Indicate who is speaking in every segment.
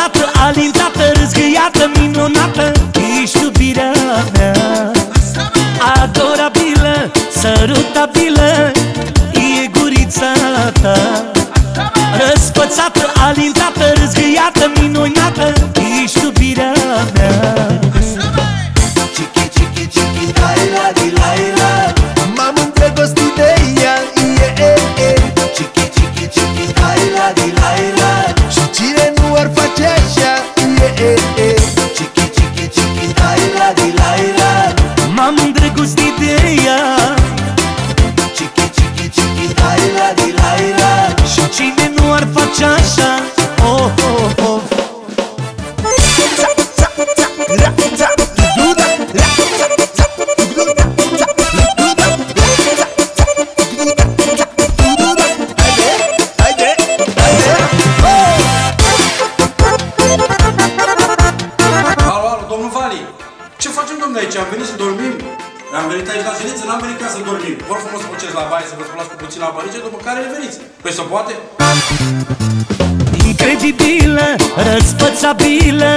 Speaker 1: Dansată, alintată, râzgâiată, minunată Ești iubirea mea. Adorabilă, sărutabilă E gurița ta. Răspățată, alintată, râzgâiată, minunată face așa Oh, oh, oh
Speaker 2: Alo, alo, domnul Vali, ce facem, domnule, aici? Am venit să dormim? Am venit aici la ședință, n-am venit ca să dormim. Vă rog frumos să vă la baie, să vă spălați cu puțin la bărice, după care reveniți. Păi se poate?
Speaker 1: Incredibilă, răspățabilă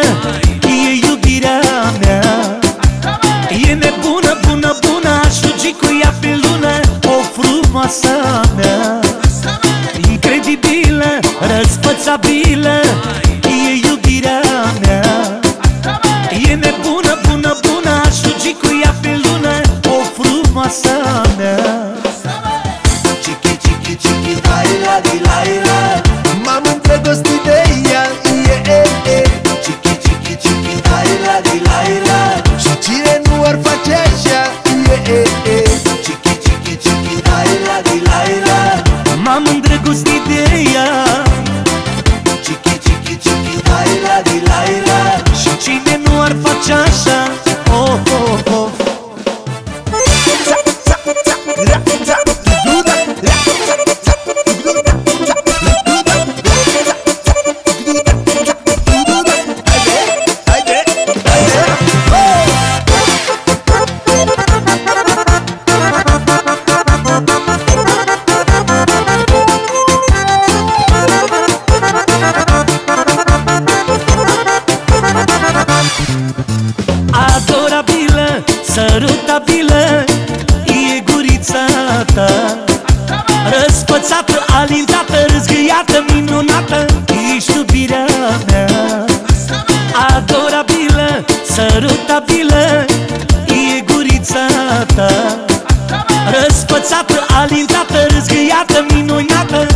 Speaker 1: Răspățată, alintată, râzgâiată, minunată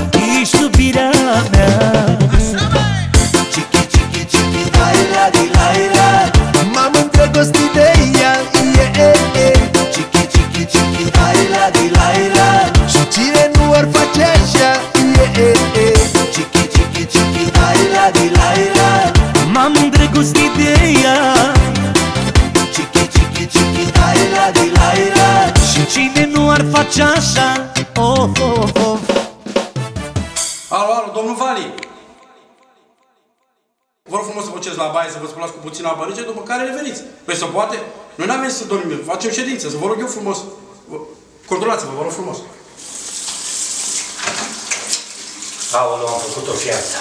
Speaker 1: Ești iubirea mea. Chiqui, chiqui, chiqui, laila, di laila cine nu ar face așa Oh, oh, oh
Speaker 2: Alo, alo, domnul Vali. Vă rog frumos să vă ceți la baie, să vă spălați cu puțin la bărice, după care reveniți. Păi se poate? Noi n-am venit să dormim, facem ședință, să vă rog eu frumos. Vă- Controlați-vă, vă rog frumos.
Speaker 1: Aoleu, am făcut-o și asta.